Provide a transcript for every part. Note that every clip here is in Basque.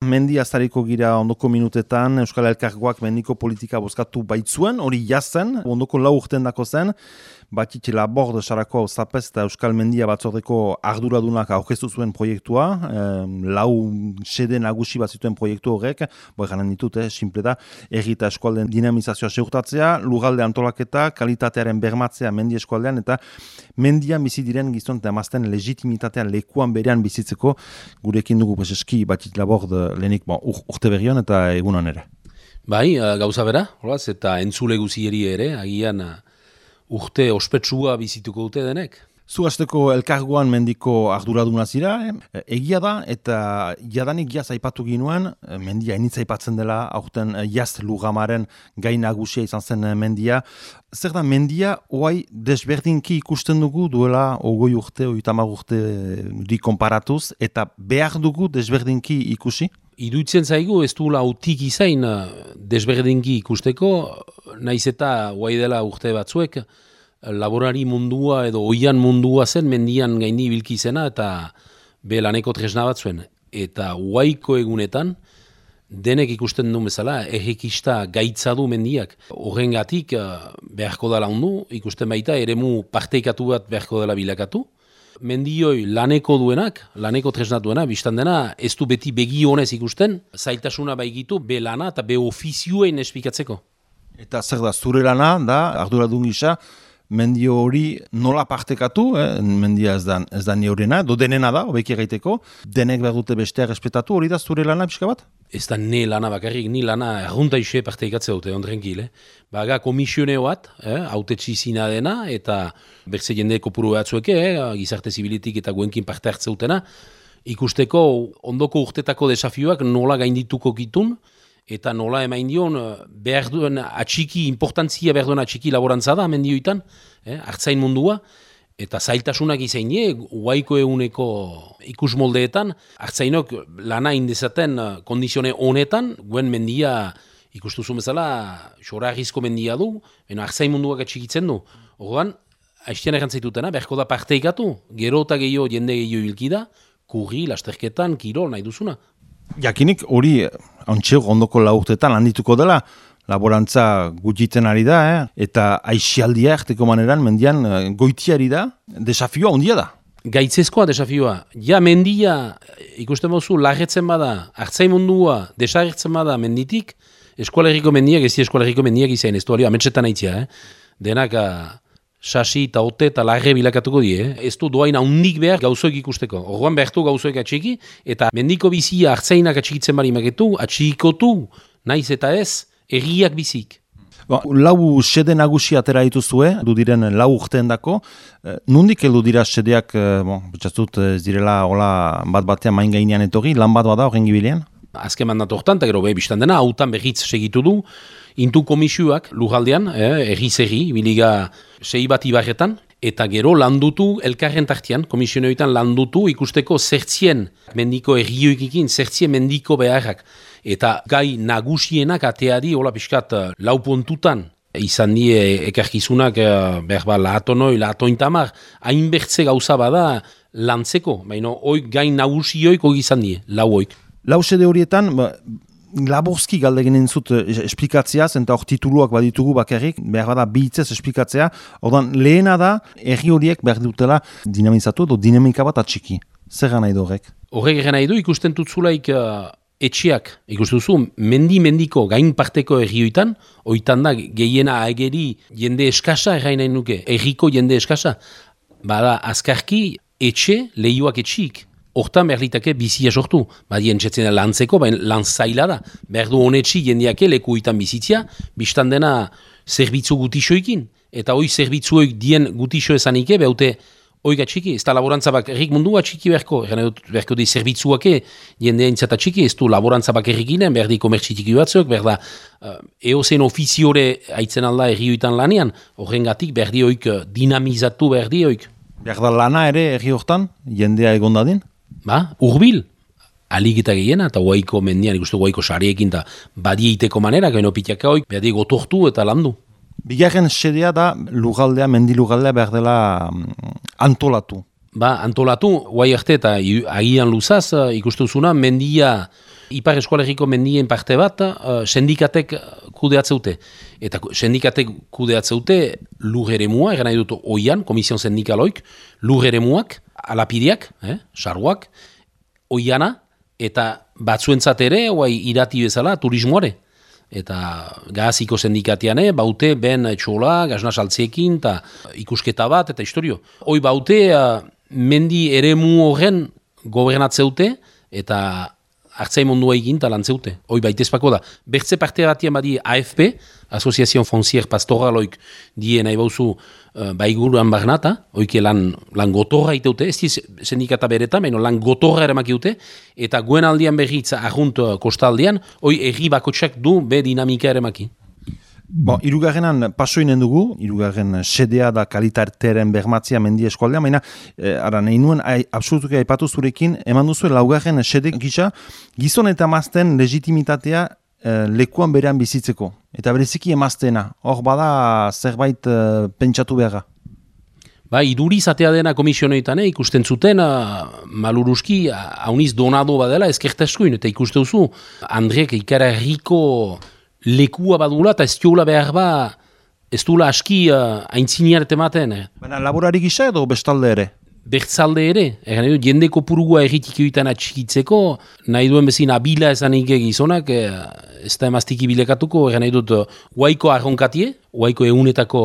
Mendi azariko gira ondoko minutetan Euskal Elkargoak mendiko politika bozkatu baitzuen, hori jazen, ondoko lau urten dako zen, batik labord sarako zapez eta Euskal Mendia batzordeko arduradunak aurkeztu zuen proiektua, lau sede nagusi bat zituen proiektu horrek, boi garen ditut, eh, simple da, errita eskualden dinamizazioa seurtatzea, lugalde antolaketa, kalitatearen bermatzea mendi eskualdean, eta mendian bizi diren gizton eta mazten legitimitatean lekuan berean bizitzeko, gurekin dugu peseski batik labord lehenik bon, urte berrion eta egunan ere. Bai, gauza bera, holaz, eta entzule guzieri ere, agian eh, urte ospetsua bizituko dute denek. Zu hasteko elkargoan mendiko arduraduna zira, eh? egia da, eta jadanik jaz aipatu ginuen, eh, mendia enitza aipatzen dela, aurten eh, jaz lugamaren gain nagusia izan zen mendia. Zer da, mendia, oai desberdinki ikusten dugu duela ogoi urte, oitamar urte di konparatuz, eta behar dugu desberdinki ikusi? Iruitzen zaigu, ez du lautik izain desberdinki ikusteko, naiz eta oai dela urte batzuek, laborari mundua edo oian mundua zen mendian gaini bilki zena eta be laneko tresna bat zuen. Eta huaiko egunetan, denek ikusten du bezala, errekista gaitza du mendiak. Horren gatik, eh, beharko dela ondu, ikusten baita, eremu parteikatu bat beharko dela bilakatu. Mendioi laneko duenak, laneko tresna duena, biztan dena, ez du beti begi honez ikusten, zailtasuna baigitu, be lana eta be ofizioen espikatzeko. Eta zer da, zure lana, da, arduradun gisa, mendio hori nola partekatu, eh? mendia ez da, ez da neurena, do denena da, obeki gaiteko, denek behar dute bestea respetatu, hori da zure lana pixka bat? Ez da ne lana bakarrik, ni lana errunta ise partekatze dute, ondrenkil, eh? Baga komisione bat, eh? haute txizina dena, eta berze jende kopuru batzueke, eh? gizarte zibilitik eta guenkin parte hartze dutena, ikusteko ondoko urtetako desafioak nola gaindituko gitun, eta nola emain dion eh, behar duen atxiki, importantzia behar duen atxiki laborantza da, mendioitan, eh, hartzain mundua, eta zailtasunak izain die, guaiko eguneko ikus moldeetan, hartzainok lana indezaten eh, kondizione honetan, guen mendia ikustuzu bezala, xora mendia du, eno hartzain munduak atxikitzen du. Horban, haiztian errantzaitutena, beharko da parteikatu, gero eta gehiago jende gehiago ilkida, kurri, lasterketan, kirol, nahi duzuna. Jakinik hori hauntxe ondoko laurtetan handituko dela, laborantza gutxiten ari da, eh? eta aixialdia erteko maneran mendian eh, goitiari da, desafioa ondia da. Gaitzezkoa desafioa. Ja, mendia ikusten mozu lagetzen bada, hartzai mundua desagertzen bada menditik, eskualeriko mendiak, ez eskualeriko mendiak izan, ez du alio, ametsetan aitzia, eh? denak uh, sasi eta ote eta lagre bilakatuko die, eh? ez du doain haundik behar gauzoik ikusteko. Orduan behartu gauzoik atxiki, eta mendiko bizia hartzainak atxikitzen bari maketu, atxikotu, naiz eta ez, erriak bizik. Ba, lau sede nagusi atera dituzue, du diren lau urtean dako. E, nundik heldu dira sedeak, e, bon, ez direla hola bat batean main gainean etorri, lan bat bada horren gibilean? Azken mandatu hortan, eta gero behi biztan dena, hautan behitz segitu du, intu komisioak lujaldean, eh, erri biliga sei bat ibarretan, eta gero landutu elkarren tartian, komisionoetan landutu ikusteko zertzien mendiko errioikikin, zertzien mendiko beharrak. Eta gai nagusienak ateari, hola piskat, eh, lau pontutan, izan die ekarkizunak eh, behar ba lahatonoi, lahatointamar, hainbertze gauza bada lantzeko, baina oik gai nagusioik izan die, lau oik. Lau sede horietan, ba, laborski galde ginen zut eh, esplikatzeaz, eta hor tituluak baditugu bakarrik, behar bada bihitzez esplikatzea, ordan lehena da, erri horiek behar dutela dinamizatu edo dinamika bat atxiki. Zer gana edo horrek? Horrek gana edo ikusten tutzulaik uh, etxiak, ikusten duzu, mendi-mendiko gain parteko errioitan, oitan da gehiena ageri jende eskasa errainain nuke, erriko jende eskasa. Bada, azkarki, etxe, lehioak etxik, hortan behar litake bizia sortu. Badien txetzen da lantzeko, baina lan zaila da. Behar du honetxi jendeake leku itan bizitzia, biztan dena zerbitzu gutixoikin. Eta hoi zerbitzuoik dien gutixo ezanike, behaute oiga txiki, ez da laborantza bak errik mundua txiki beharko. Beharko di zerbitzuake jendea intzata txiki, ez du laborantza bak errikinen, behar di komertxitiki batzuk, behar da uh, eozen ofiziore haitzen alda errioitan lanean, horren gatik behar di oik uh, dinamizatu behar di oik. Behar da lana ere erri hortan, jendea egondadin? Ba, urbil, aligita gehiena, eta guaiko mendian, ikustu guaiko sariekin, eta badieiteko manera, gaino pitiaka hoik, behar gotortu eta landu. Bigarren sedea da, lugaldea, mendi lugaldea behar dela mm, antolatu. Ba, antolatu, guai arte eta agian luzaz, ikustu zuna, mendia Ipar eskualeriko mendien parte bat, uh, sendikatek kudeatzeute. Eta sendikatek kudeatzeute lur ere mua, egan nahi dut oian, komision sendikaloik, lur ere muak, alapideak, eh, sarguak, oiana, eta batzuentzat ere, oai irati bezala, turismoare. Eta gaziko sendikatiane, baute ben txola, gazna saltziekin, eta ikusketa bat, eta historio. Hoi baute, uh, mendi ere mu horren gobernatzeute, eta hartzai mundua egin talantzeute. Hoi baitezpako da. Bertze parte batien badi AFP, Asoziazion Fonsier Pastoraloik die nahi bauzu uh, baiguruan barnata, hoike lan, lan gotorra iteute, ez diz sendikata bereta, meno lan gotorra ere makiute, eta guen aldian berritza ahunt uh, kostaldian, hoi erri bakotsak du be dinamika ere maki. Bo, irugarrenan pasoinen dugu, irugarren sedea da kalitarteren bermatzia mendi eskualdea, baina, eh, ara, nahi nuen, absolutuke aipatu zurekin, eman duzu, laugarren sedek gisa, gizon eta mazten legitimitatea eh, lekuan berean bizitzeko. Eta bereziki emaztena, hor bada zerbait eh, pentsatu beharra. Ba, iduri zatea dena komisioneetan, eh, ikusten zuten, uh, maluruski, hauniz donado badela, ezkerteskuin, eta ikuste duzu, Andriek ikara riko lekua badula eta ez diola behar ba, ez duela aski uh, aintziniar tematen. Eh. Baina laborari gisa edo bestalde ere? Bertzalde ere, egan edo, jendeko purugua erritik egiten atxikitzeko, nahi duen bezin abila esan gizonak, eh, ez da emaztiki bilekatuko, egan edo, guaiko arronkatie, guaiko egunetako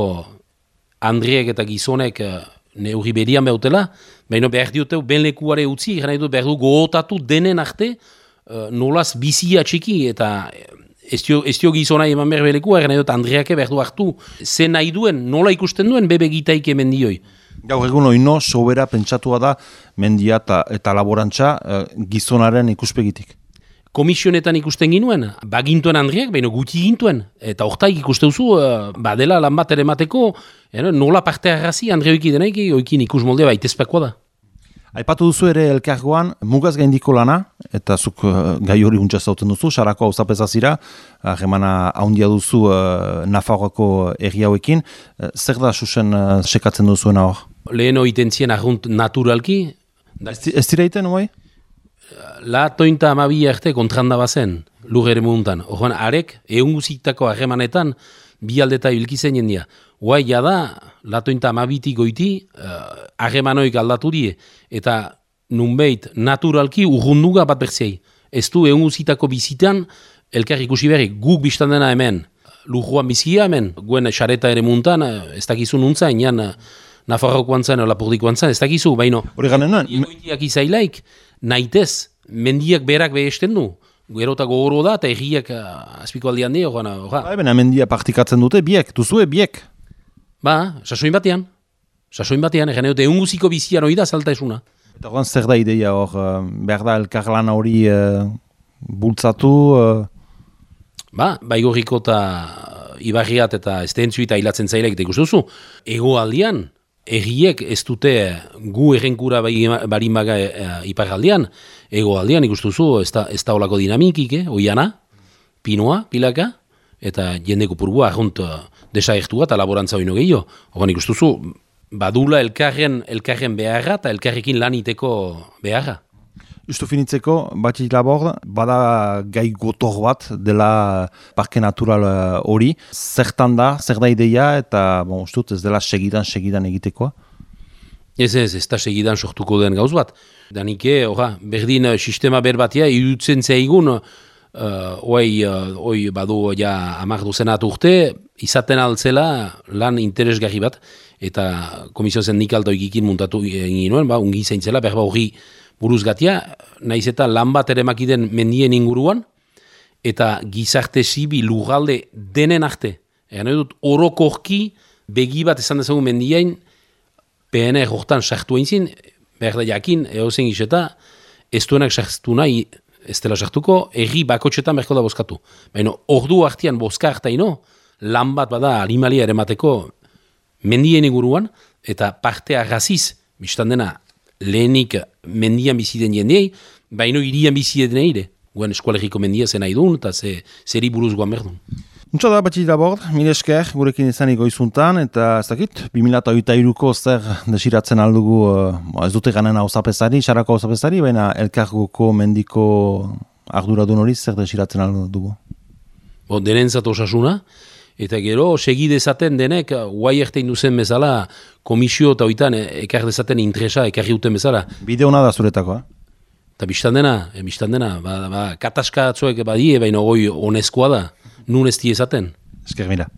Andriek eta gizonek uh, neurri berian behutela, baina behar dioteu ben lekuare utzi, egan edo, behar du gootatu denen arte, uh, nolaz bizia txiki, eta ez dio gizona eman behar beleku, egan edot Andreake behar du hartu, zen nahi duen, nola ikusten duen bebe gitaike mendioi. Gaur egun oino, sobera pentsatua da mendia eta, eta laborantza eh, gizonaren ikuspegitik. Komisionetan ikusten ginuen, bagintuen Andriak, baina guti gintuen. Eta hortaik ikusten zu, uh, badela lan bat ere mateko, eh, nola parte arrazi Andreoiki denaik, oikin ikus molde baitezpekoa da. Aipatu duzu ere elkargoan mugaz gaindiko lana, eta zuk uh, gai hori huntsa zauten duzu, sarako hau zapezazira, ahemana haundia duzu uh, Nafarroako erri hauekin. Uh, zer da susen uh, sekatzen duzuena hor? Lehen oitentzien ahunt naturalki. Ez dira iten, oi? La tointa amabi arte kontranda bazen, lur ere muntan. Horren, arek, egun guzitako ahemanetan, bi aldeta ilkizen jendia. Guai da, latointa amabiti goiti, uh, aldatu die, eta nunbeit naturalki urrunduga bat bertzei. Ez du egun zitako bizitan, elkar ikusi berri, guk biztan dena hemen, lujuan bizia hemen, guen xareta ere muntan, eh, ez dakizu nuntza, inan eh, Nafarrokoan zen, Lapurdikoan zen, ez dakizu, baino, hori ganenan, izailaik, naitez, mendiak berak behesten du, gero eta gogoro da, eta egiak azpiko aldian dio, gana, Ba, mendia partikatzen dute, biek, duzue, biek. Ba, sasoin batean. Sasoin batean, egin dute, egun guziko bizian hori da salta esuna. Eta guen zer da ideia hor, uh, behar da elkarlan hori uh, bultzatu? Uh... Ba, baigorriko eta ibarriat eta estentzu eta hilatzen zailek eta ikustuzu. Ego aldian, erriek ez dute gu errenkura barin baga e, ipar aldian. Ego aldian ikustuzu, ez da, ez da olako dinamikik, eh? oiana, pinoa, pilaka, eta jendeko purgua arrunt desagertua eta laborantza hori gehiago. Horan ikustuzu, badula elkarren, elkarren beharra eta elkarrekin laniteko beharra. Justo finitzeko, batik labor, bada gai gotor bat dela parke natural eh, hori. Zertan da, zer da ideia eta bon, ustut, ez dela segidan, segidan egitekoa? Ez ez, ez da segidan sortuko den gauz bat. Danike, ora, berdin eh, sistema berbatia, irutzen zeigun, uh, oi, uh, oi badu ja amak duzenat urte, izaten altzela lan interesgarri bat, eta komisio zendikalto ikikin muntatu egin nuen, ba, ungi zeintzela, berba hori buruz gatia, naiz eta lan bat ere makiden mendien inguruan, eta gizarte zibi lugalde denen arte. Egan dut, orokorki begi bat esan dezagun mendiain, PNR hortan sartu egin behar da jakin, egozen gizeta, ez duenak sartu nahi ez dela sartuko, erri bakotxetan berko da bozkatu. Baina ordu hartian bozka hartaino, lan bat bada animalia ere mateko mendien inguruan, eta partea raziz, biztan dena, lehenik mendian biziden jendeei, baino irian biziden ere, guen eskualegiko mendia zen nahi duen, eta ze, zeri buruz guan berdun. Untsa da, batxi da bord, mire esker, gurekin izanik goizuntan, eta ez dakit, 2008ko zer desiratzen aldugu, uh, ez dute ganen hau zapesari, xarako hau zapesari, baina elkargoko mendiko arduradun hori zer desiratzen aldo dugu? Bo, denentzat osasuna, eta gero segi dezaten denek, guai ertein duzen bezala, komisio eta oitan ekar dezaten interesa, ekarri uten bezala. Bide hona da zuretako, eh? Eta biztan dena, e, biztan dena, ba, ba, kataska atzuek badie, baina goi honezkoa da, nun ez ezaten. Esker mila.